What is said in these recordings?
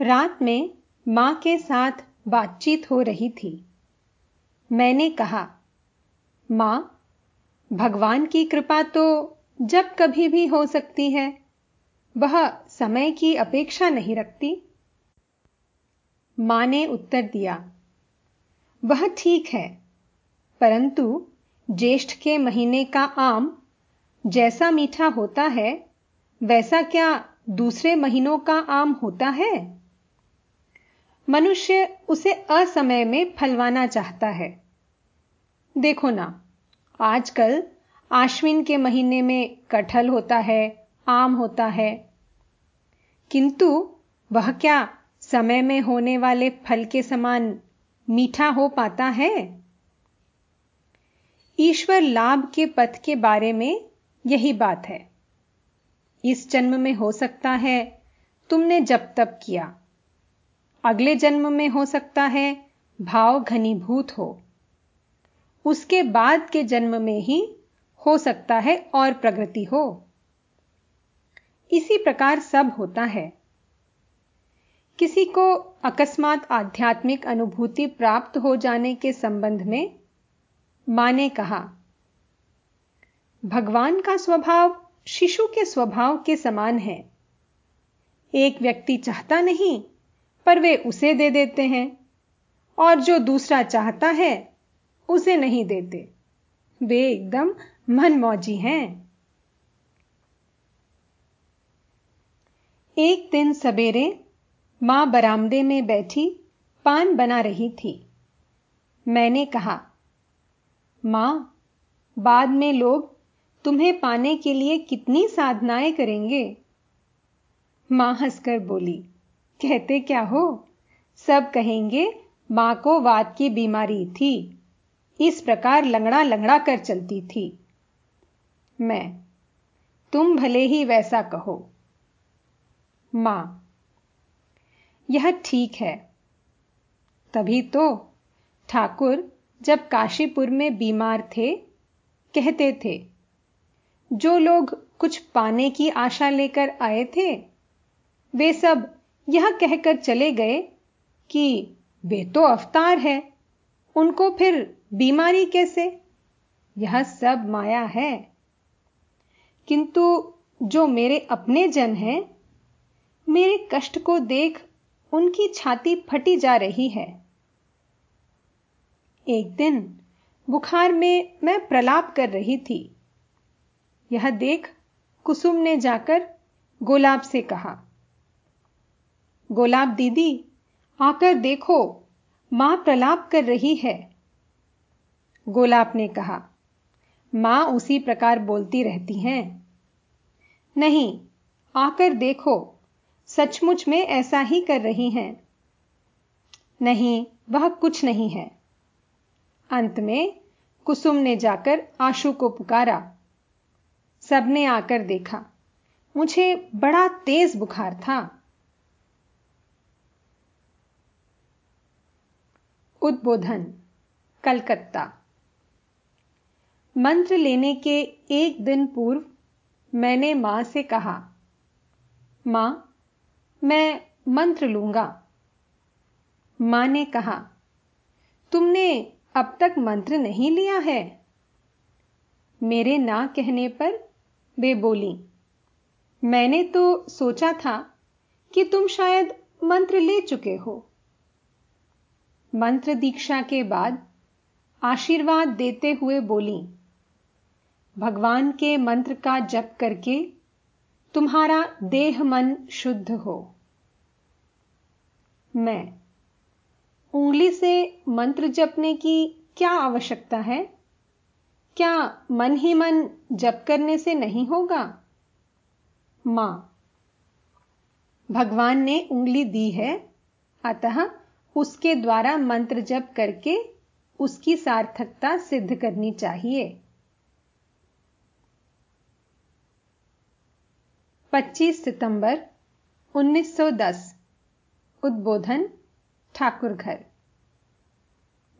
रात में माँ के साथ बातचीत हो रही थी। मैंने कहा, माँ, भगवान की कृपा तो जब कभी भी हो सकती है। वह समय की अपेक्षा नहीं रखती? माँ ने उत्तर दिया, वह ठीक है, परंतु ज्येष्ठ के महीने का आम जैसा मीठा होता है, वैसा क्या दूसरे महीनों का आम होता है? मनुष्य उसे असमय में फलवाना चाहता है। देखो ना, आजकल आश्विन के महीने में कटहल होता है, आम होता है। किंतु वह क्या समय में होने वाले फल के समान मीठा हो पाता है? ईश्वर लाभ के पथ के बारे में यही बात है। इस जन्म में हो सकता है तुमने जब तब किया। अगले जन्म में हो सकता है, भाव घनीभूत हो। उसके बाद के जन्म में ही हो सकता है और प्रगति हो। इसी प्रकार सब होता है। किसी को अकस्मात आध्यात्मिक अनुभूति प्राप्त हो जाने के संबंध में माँ ने कहा, भगवान का स्वभाव शिशु के स्वभाव के समान है। एक व्यक्ति चाहता नहीं पर वे उसे दे देते हैं, और जो दूसरा चाहता है, उसे नहीं देते। वे एकदम मनमौजी हैं। एक दिन सवेरे माँ बरामदे में बैठी पान बना रही थी। मैंने कहा, माँ, बाद में लोग तुम्हें पाने के लिए कितनी साधनाएँ करेंगे? माँ हंसकर बोली कहते क्या हो? सब कहेंगे, माँ को वात की बीमारी थी। इस प्रकार लंगड़ा लंगड़ा कर चलती थी। मैं, तुम भले ही वैसा कहो। माँ, यह ठीक है। तभी तो ठाकुर जब काशीपुर में बीमार थे, कहते थे, जो लोग कुछ पाने की आशा लेकर आए थे, वे सब यह कहकर चले गए कि, वे तो अवतार है, उनको फिर बीमारी कैसे? यह सब माया है। किंतु जो मेरे अपने जन हैं, मेरे कष्ट को देख उनकी छाती फटी जा रही है। एक दिन बुखार में मैं प्रलाप कर रही थी। यह देख कुसुम ने जाकर गोलाब से कहा गोलाब दीदी, आकर देखो, माँ प्रलाप कर रही है। गोलाब ने कहा, माँ उसी प्रकार बोलती रहती हैं। नहीं, आकर देखो, सचमुच में ऐसा ही कर रही हैं। नहीं, वह कुछ नहीं है। अंत में कुसुम ने जाकर आशु को पुकारा। सबने आकर देखा, मुझे बड़ा तेज बुखार था। उद्बोधन, कलकत्ता। मंत्र लेने के एक दिन पूर्व मैंने माँ से कहा, माँ, मैं मंत्र लूँगा। माँ ने कहा, तुमने अब तक मंत्र नहीं लिया है? मेरे ना कहने पर वे बोली, मैंने तो सोचा था कि तुम शायद मंत्र ले चुके हो। मंत्र दीक्षा के बाद आशीर्वाद देते हुए बोली, भगवान के मंत्र का जप करके तुम्हारा देह मन शुद्ध हो। मैं, उंगली से मंत्र जपने की क्या आवश्यकता है? क्या मन ही मन जप करने से नहीं होगा? माँ, भगवान ने उंगली दी है, अतः उसके द्वारा मंत्र जप करके उसकी सार्थकता सिद्ध करनी चाहिए। 25 सितंबर 1910 उद्बोधन ठाकुर घर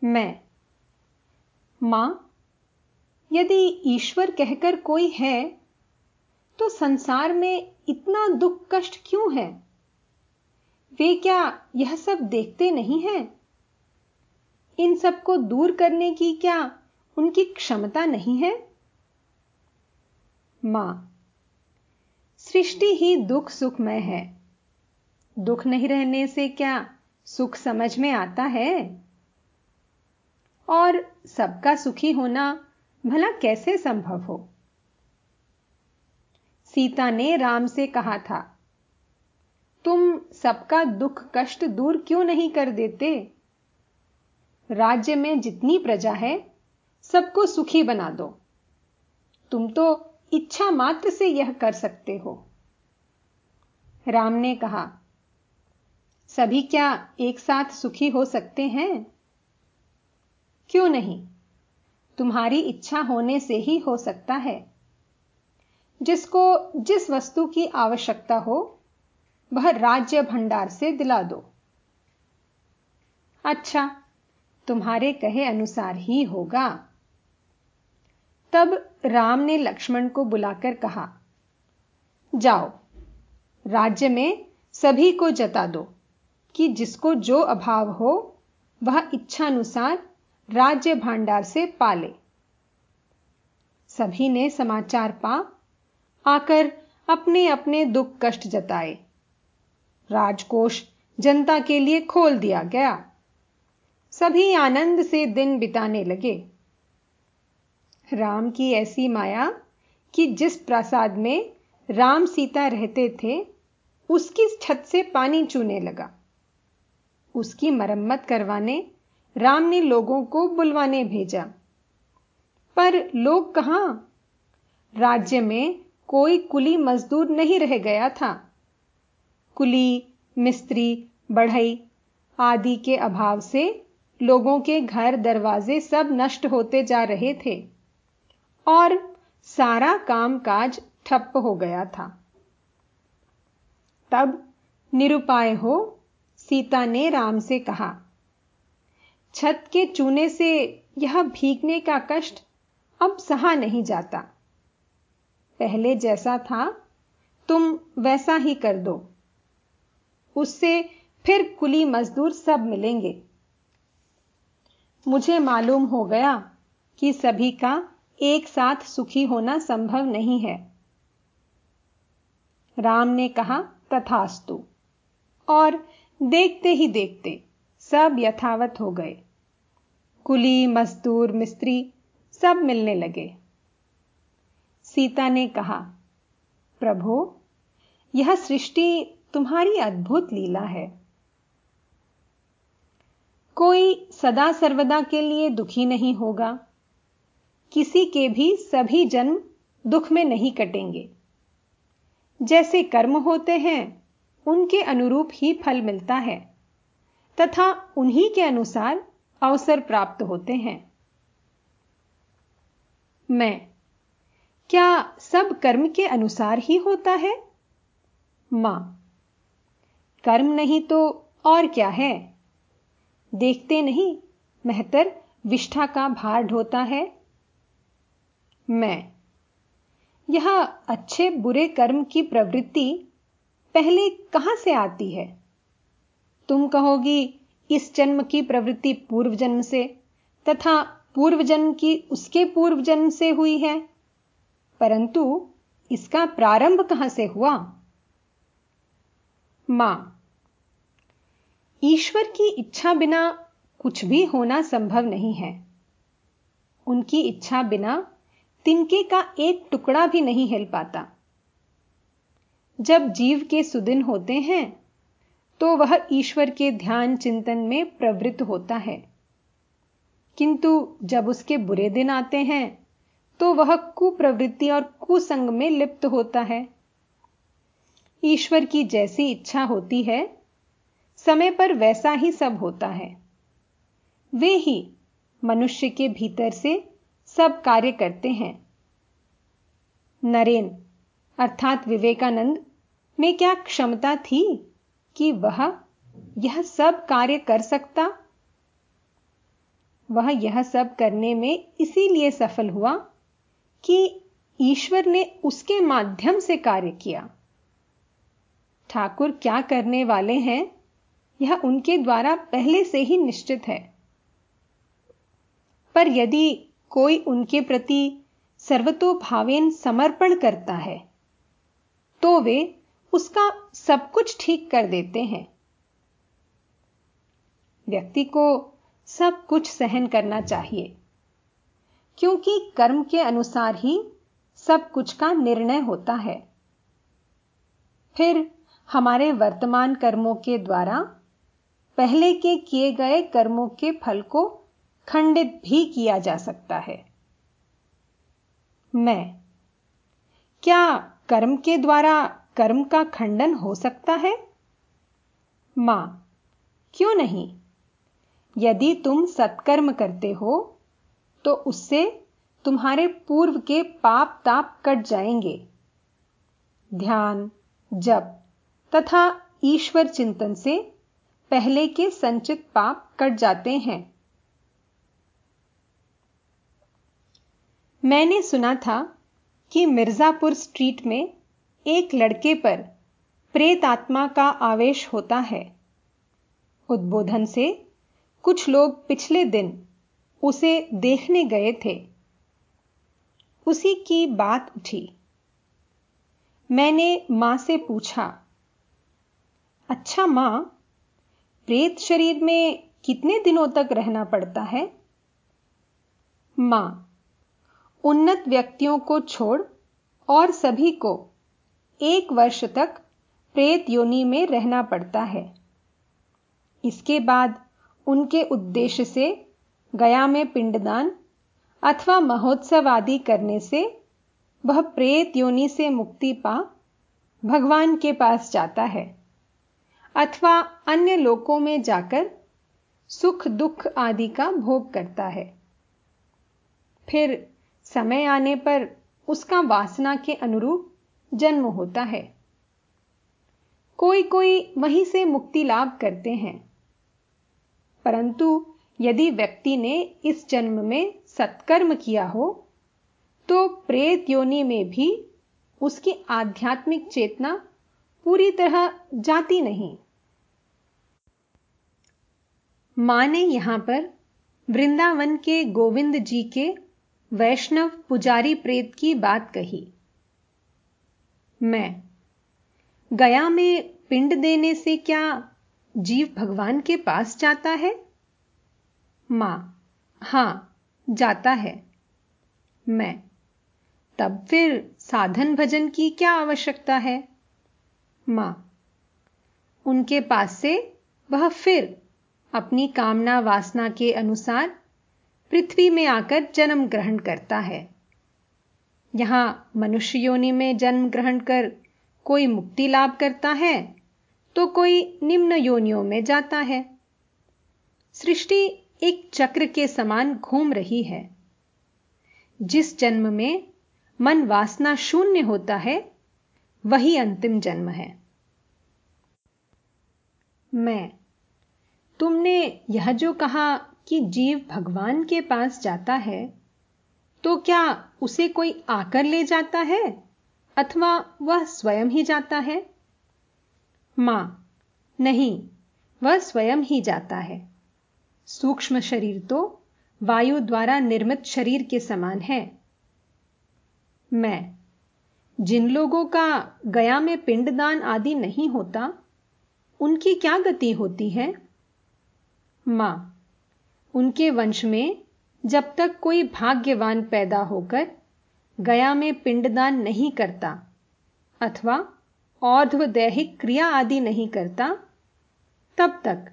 मैं। माँ, यदि ईश्वर कहकर कोई है तो संसार में इतना दुख कष्ट क्यों है? वे क्या यह सब देखते नहीं हैं? इन सबको दूर करने की क्या उनकी क्षमता नहीं है? माँ, सृष्टि ही दुख सुखमय है। दुख नहीं रहने से क्या सुख समझ में आता है? और सबका सुखी होना भला कैसे संभव हो? सीता ने राम से कहा था तुम सबका दुख कष्ट दूर क्यों नहीं कर देते? राज्य में जितनी प्रजा है, सबको सुखी बना दो। तुम तो इच्छा मात्र से यह कर सकते हो। राम ने कहा, सभी क्या एक साथ सुखी हो सकते हैं? क्यों नहीं? तुम्हारी इच्छा होने से ही हो सकता है। जिसको जिस वस्तु की आवश्यकता हो वह राज्य भंडार से दिला दो। अच्छा तुम्हारे कहे अनुसार ही होगा। तब राम ने लक्ष्मण को बुलाकर कहा, जाओ, राज्य में सभी को जता दो कि जिसको जो अभाव हो, वह इच्छानुसार राज्य भांडार से पाले। सभी ने समाचार पा, आकर अपने अपने दुख कष्ट जताए। राजकोष जनता के लिए खोल दिया गया। सभी आनंद से दिन बिताने लगे। राम की ऐसी माया कि जिस प्रासाद में राम सीता रहते थे, उसकी छत से पानी चूने लगा। उसकी मरम्मत करवाने राम ने लोगों को बुलवाने भेजा। पर लोग कहाँ? राज्य में कोई कुली मजदूर नहीं रह गया था। कुली, मिस्त्री, बढ़ई आदि के अभाव से लोगों के घर दरवाजे सब नष्ट होते जा रहे थे और सारा कामकाज ठप्प हो गया था। तब निरुपाय हो, सीता ने राम से कहा, छत के चूने से यह भीगने का कष्ट अब सहा नहीं जाता। पहले जैसा था, तुम वैसा ही कर दो। उससे फिर कुली मजदूर सब मिलेंगे। मुझे मालूम हो गया कि सभी का एक साथ सुखी होना संभव नहीं है। राम ने कहा, तथास्तु। और देखते ही देखते सब यथावत हो गए। कुली, मजदूर, मिस्त्री सब मिलने लगे। सीता ने कहा, प्रभु, यह सृष्टि तुम्हारी अद्भुत लीला है। कोई सदा सर्वदा के लिए दुखी नहीं होगा। किसी के भी सभी जन्म दुख में नहीं कटेंगे। जैसे कर्म होते हैं, उनके अनुरूप ही फल मिलता है, तथा उन्हीं के अनुसार अवसर प्राप्त होते हैं। मैं, क्या सब कर्म के अनुसार ही होता है? माँ कर्म नहीं तो और क्या है? देखते नहीं, महतर विष्ठा का भार ढोता है। मैं। यह अच्छे बुरे कर्म की प्रवृत्ति पहले कहाँ से आती है? तुम कहोगी, इस जन्म की प्रवृत्ति पूर्व जन्म से तथा पूर्व जन्म की उसके पूर्व जन्म से हुई है। परंतु इसका प्रारंभ कहाँ से हुआ? माँ। ईश्वर की इच्छा बिना कुछ भी होना संभव नहीं है। उनकी इच्छा बिना तिनके का एक टुकड़ा भी नहीं हिल पाता। जब जीव के सुदिन होते हैं तो वह ईश्वर के ध्यान चिंतन में प्रवृत्त होता है। किंतु जब उसके बुरे दिन आते हैं तो वह कुप्रवृत्ति और कुसंग में लिप्त होता है। ईश्वर की जैसी इच्छा होती है समय पर वैसा ही सब होता है। वे ही मनुष्य के भीतर से सब कार्य करते हैं। नरेन, अर्थात विवेकानंद, में क्या क्षमता थी कि वह यह सब कार्य कर सकता? वह यह सब करने में इसीलिए सफल हुआ कि ईश्वर ने उसके माध्यम से कार्य किया। ठाकुर क्या करने वाले हैं? यह उनके द्वारा पहले से ही निश्चित है। पर यदि कोई उनके प्रति सर्वतोभावेन समर्पण करता है तो वे उसका सब कुछ ठीक कर देते हैं। व्यक्ति को सब कुछ सहन करना चाहिए, क्योंकि कर्म के अनुसार ही सब कुछ का निर्णय होता है। फिर हमारे वर्तमान कर्मों के द्वारा पहले के किए गए कर्मों के फल को खंडित भी किया जा सकता है। मैं। क्या कर्म के द्वारा कर्म का खंडन हो सकता है? माँ। क्यों नहीं? यदि तुम सत्कर्म करते हो तो उससे तुम्हारे पूर्व के पाप ताप कट जाएँगे। ध्यान, जप तथा ईश्वर चिंतन से पहले के संचित पाप कट जाते हैं। मैंने सुना था कि मिर्जापुर स्ट्रीट में एक लड़के पर प्रेत आत्मा का आवेश होता है। उद्बोधन से कुछ लोग पिछले दिन उसे देखने गए थे। उसी की बात उठी। मैंने माँ से पूछा अच्छा माँ प्रेत शरीर में कितने दिनों तक रहना पड़ता है? माँ, उन्नत व्यक्तियों को छोड़ और सभी को एक वर्ष तक प्रेत योनि में रहना पड़ता है। इसके बाद उनके उद्देश्य से गया में पिंडदान अथवा महोत्सव आदि करने से वह प्रेत योनि से मुक्ति पा भगवान के पास जाता है। अथवा अन्य लोकों में जाकर सुख दुख आदि का भोग करता है। फिर समय आने पर उसका वासना के अनुरूप जन्म होता है। कोई कोई वहीं से मुक्ति लाभ करते हैं। परंतु यदि व्यक्ति ने इस जन्म में सत्कर्म किया हो तो प्रेत योनि में भी उसकी आध्यात्मिक चेतना पूरी तरह जाती नहीं। माँ ने यहाँ पर वृंदावन के गोविंद जी के वैष्णव पुजारी प्रेत की बात कही। मैं, गया में पिंड देने से क्या जीव भगवान के पास जाता है? माँ, हाँ, जाता है। मैं, तब फिर साधन भजन की क्या आवश्यकता है? माँ। उनके पास से वह फिर अपनी कामना वासना के अनुसार पृथ्वी में आकर जन्म ग्रहण करता है। यहाँ मनुष्य योनि में जन्म ग्रहण कर कोई मुक्ति लाभ करता है तो कोई निम्न योनियों में जाता है। सृष्टि एक चक्र के समान घूम रही है। जिस जन्म में मन वासना शून्य होता है, वही अंतिम जन्म है। मैं। तुमने यह जो कहा कि जीव भगवान के पास जाता है तो क्या उसे कोई आकर ले जाता है, अथवा वह स्वयं ही जाता है? माँ, नहीं, वह स्वयं ही जाता है। सूक्ष्म शरीर तो वायु द्वारा निर्मित शरीर के समान है। मैं, जिन लोगों का गया में पिंडदान आदि नहीं होता उनकी क्या गति होती है? माँ, उनके वंश में जब तक कोई भाग्यवान पैदा होकर गया में पिंडदान नहीं करता अथवा और्ध्व दैहिक क्रिया आदि नहीं करता, तब तक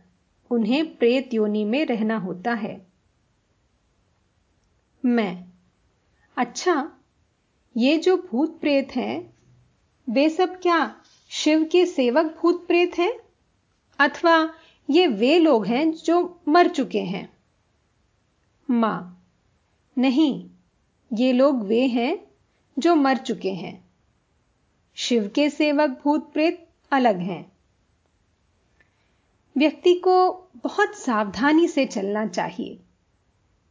उन्हें प्रेत योनि में रहना होता है। मैं अच्छा ये जो भूत प्रेत हैं, वे सब क्या शिव के सेवक भूत प्रेत हैं? अथवा ये वे लोग हैं जो मर चुके हैं। माँ, नहीं, ये लोग वे हैं जो मर चुके हैं। शिव के सेवक भूत प्रेत अलग हैं। व्यक्ति को बहुत सावधानी से चलना चाहिए।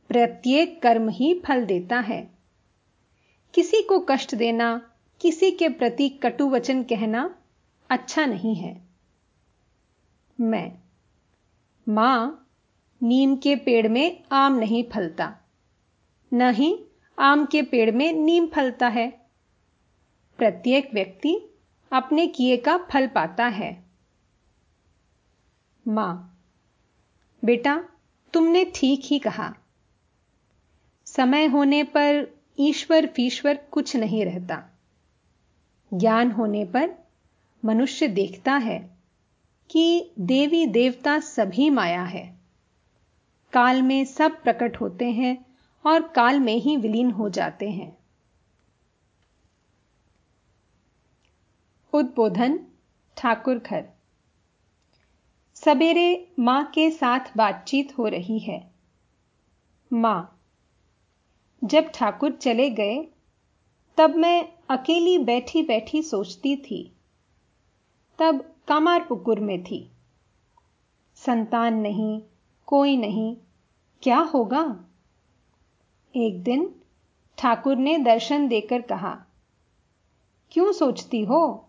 प्रत्येक कर्म ही फल देता है। किसी को कष्ट देना, किसी के प्रति कटु वचन कहना अच्छा नहीं है। मैं। माँ, नीम के पेड़ में आम नहीं फलता। न ही आम के पेड़ में नीम फलता है। प्रत्येक व्यक्ति अपने किए का फल पाता है। माँ, बेटा, तुमने ठीक ही कहा। समय होने पर ईश्वर फीश्वर कुछ नहीं रहता। ज्ञान होने पर मनुष्य देखता है। कि देवी देवता सभी माया है। काल में सब प्रकट होते हैं और काल में ही विलीन हो जाते हैं। उद्बोधन ठाकुर घर सवेरे माँ के साथ बातचीत हो रही है। माँ, जब ठाकुर चले गए, तब मैं अकेली बैठी बैठी सोचती थी। तब कामारपुकुर में थी। संतान नहीं, कोई नहीं, क्या होगा? एक दिन ठाकुर ने दर्शन देकर कहा, क्यों सोचती हो?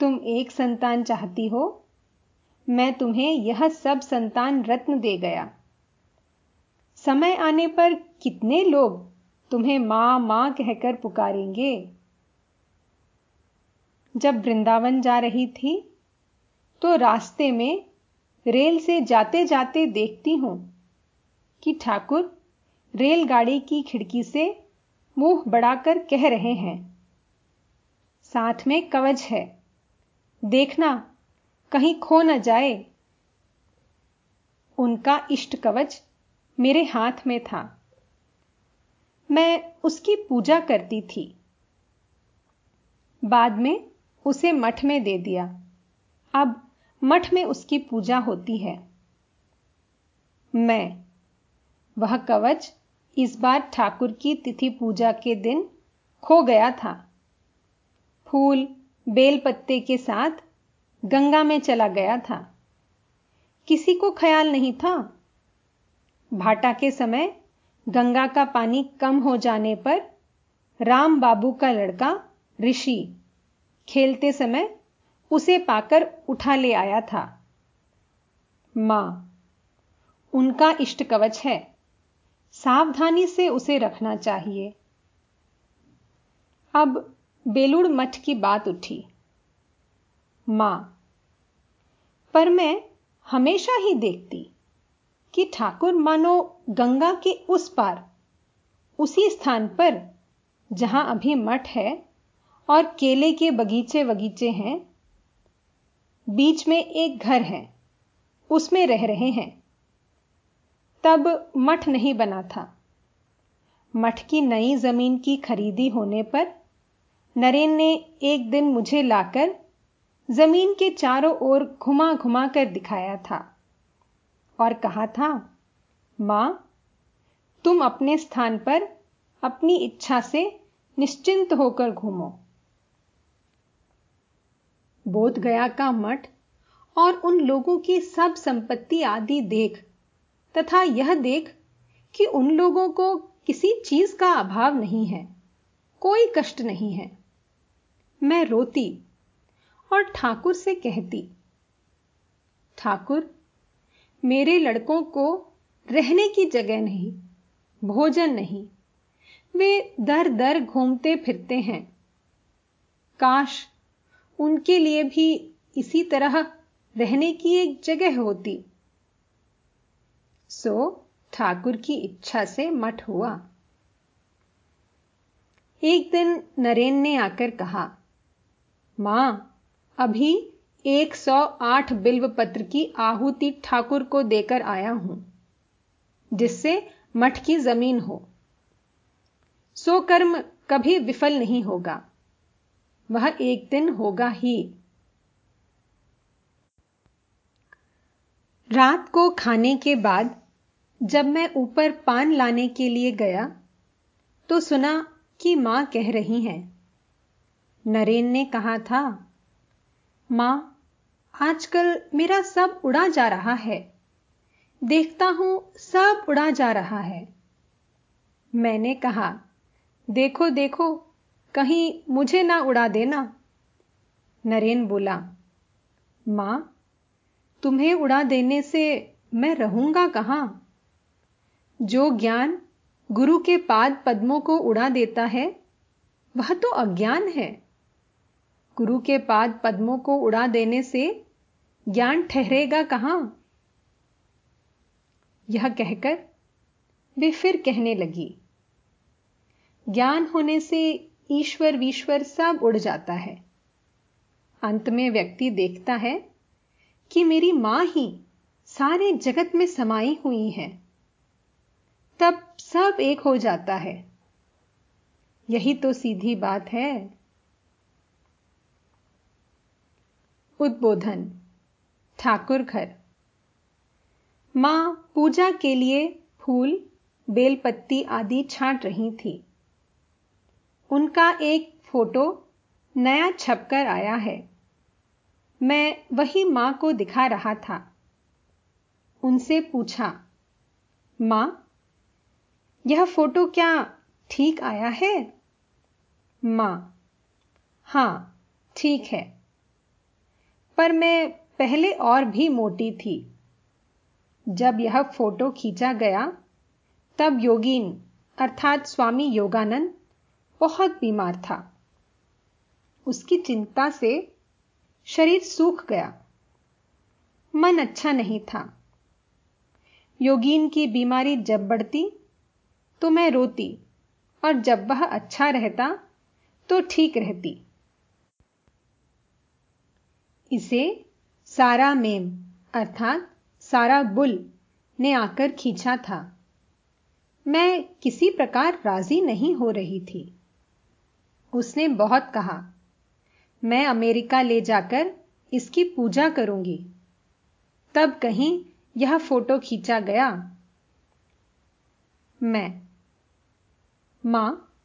तुम एक संतान चाहती हो। मैं तुम्हें यह सब संतान रत्न दे गया। समय आने पर कितने लोग तुम्हें माँ माँ कहकर पुकारेंगे? जब वृंदावन जा रही थी तो रास्ते में रेल से जाते जाते देखती हूँ कि ठाकुर रेलगाड़ी की खिड़की से मुँह बढ़ाकर कह रहे हैं, साथ में कवच है, देखना, कहीं खो न जाए। उनका इष्ट कवच मेरे हाथ में था। मैं उसकी पूजा करती थी। बाद में उसे मठ में दे दिया। अब मठ में उसकी पूजा होती है। मैं, वह कवच इस बार ठाकुर की तिथि पूजा के दिन खो गया था। फूल बेल पत्ते के साथ गंगा में चला गया था। किसी को ख्याल नहीं था। भाटा के समय गंगा का पानी कम हो जाने पर राम बाबू का लड़का ऋषि खेलते समय उसे पाकर उठा ले आया था। माँ, उनका इष्ट कवच है। सावधानी से उसे रखना चाहिए। अब बेलूड़ मठ की बात उठी। माँ, पर मैं हमेशा ही देखती कि ठाकुर मानो गंगा के उस पार, उसी स्थान पर जहाँ अभी मठ है और केले के बगीचे बगीचे हैं। बीच में एक घर है। उसमें रह रहे हैं। तब मठ नहीं बना था। मठ की नई ज़मीन की खरीदी होने पर नरेन ने एक दिन मुझे लाकर ज़मीन के चारों ओर घुमा घुमा कर दिखाया था और कहा था, माँ, तुम अपने स्थान पर अपनी इच्छा से निश्चिंत होकर घूमो। बोध गया का मठ और उन लोगों की सब संपत्ति आदि देख, तथा यह देख कि उन लोगों को किसी चीज़ का अभाव नहीं है, कोई कष्ट नहीं है। मैं रोती और ठाकुर से कहती, ठाकुर, मेरे लड़कों को रहने की जगह नहीं, भोजन नहीं, वे दर दर घूमते फिरते हैं। काश उनके लिए भी इसी तरह रहने की एक जगह होती। सो, ठाकुर की इच्छा से मठ हुआ। एक दिन नरेन ने आकर कहा, माँ, अभी 108 बिल्व पत्र की आहुति ठाकुर को देकर आया हूँ, जिससे मठ की ज़मीन हो। सो कर्म कभी विफल नहीं होगा। वह एक दिन होगा ही। रात को खाने के बाद, जब मैं ऊपर पान लाने के लिए गया तो सुना कि माँ कह रही हैं। नरेन ने कहा था, माँ, आजकल मेरा सब उड़ा जा रहा है। देखता हूँ सब उड़ा जा रहा है। मैंने कहा, देखो देखो कहीं मुझे ना उड़ा देना। नरेन बोला, माँ, तुम्हें उड़ा देने से मैं रहूँगा कहाँ? जो ज्ञान गुरु के पाद पद्मों को उड़ा देता है, वह तो अज्ञान है। गुरु के पाद पद्मों को उड़ा देने से ज्ञान ठहरेगा कहाँ? यह कहकर वे फिर कहने लगी। ज्ञान होने से ईश्वर विश्वर सब उड़ जाता है। अंत में व्यक्ति देखता है कि मेरी माँ ही सारे जगत में समाई हुई है। तब सब एक हो जाता है। यही तो सीधी बात है। उद्बोधन, ठाकुर घर। माँ पूजा के लिए फूल, बेलपत्ती आदि छांट रही थी। उनका एक फ़ोटो नया छपकर आया है। मैं वही माँ को दिखा रहा था। उनसे पूछा, माँ, यह फ़ोटो क्या ठीक आया है? माँ, हाँ, ठीक है। पर मैं पहले और भी मोटी थी। जब यह फ़ोटो खींचा गया, तब योगीन, अर्थात स्वामी योगानंद बहुत बीमार था। उसकी चिंता से शरीर सूख गया। मन अच्छा नहीं था। योगीन की बीमारी जब बढ़ती तो मैं रोती और जब वह अच्छा रहता तो ठीक रहती। इसे सारा मेम, अर्थात सारा बुल, ने आकर खींचा था। मैं किसी प्रकार राज़ी नहीं हो रही थी। उसने बहुत कहा, मैं अमेरिका ले जाकर इसकी पूजा करूँगी। तब कहीं यह फ़ोटो खींचा गया, मैं, माँ,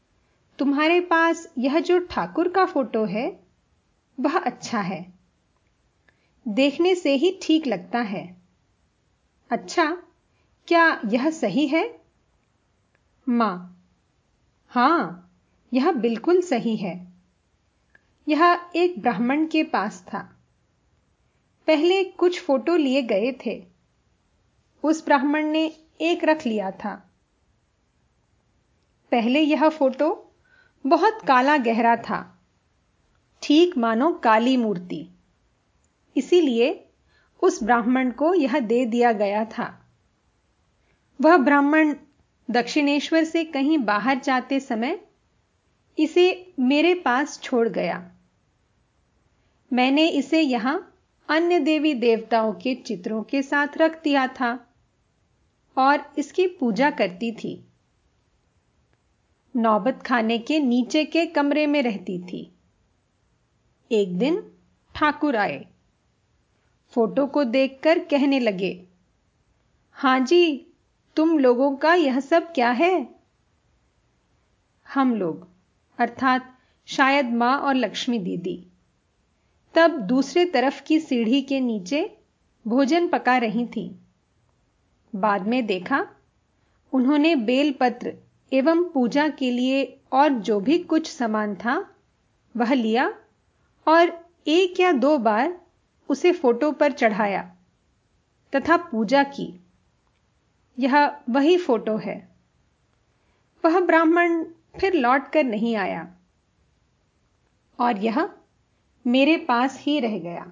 तुम्हारे पास यह जो ठाकुर का फ़ोटो है, वह अच्छा है। देखने से ही ठीक लगता है। अच्छा क्या यह सही है? माँ, हाँ यह बिल्कुल सही है। यह एक ब्राह्मण के पास था। पहले कुछ फ़ोटो लिए गए थे। उस ब्राह्मण ने एक रख लिया था। पहले यह फ़ोटो बहुत काला गहरा था। ठीक मानो काली मूर्ति। इसीलिए उस ब्राह्मण को यह दे दिया गया था। वह ब्राह्मण दक्षिणेश्वर से कहीं बाहर जाते समय इसे मेरे पास छोड़ गया। मैंने इसे यहाँ अन्य देवी देवताओं के चित्रों के साथ रख दिया था और इसकी पूजा करती थी। नौबत खाने के नीचे के कमरे में रहती थी। एक दिन ठाकुर आए। फ़ोटो को देखकर कहने लगे, हाँ जी, तुम लोगों का यह सब क्या है? हम लोग अर्थात शायद माँ और लक्ष्मी दीदी। तब दूसरे तरफ़ की सीढ़ी के नीचे भोजन पका रही थी। बाद में देखा, उन्होंने बेलपत्र एवं पूजा के लिए और जो भी कुछ सामान था, वह लिया और एक या दो बार उसे फ़ोटो पर चढ़ाया तथा पूजा की। यह वही फ़ोटो है। वह ब्राह्मण फिर लौट कर नहीं आया। और यह मेरे पास ही रह गया।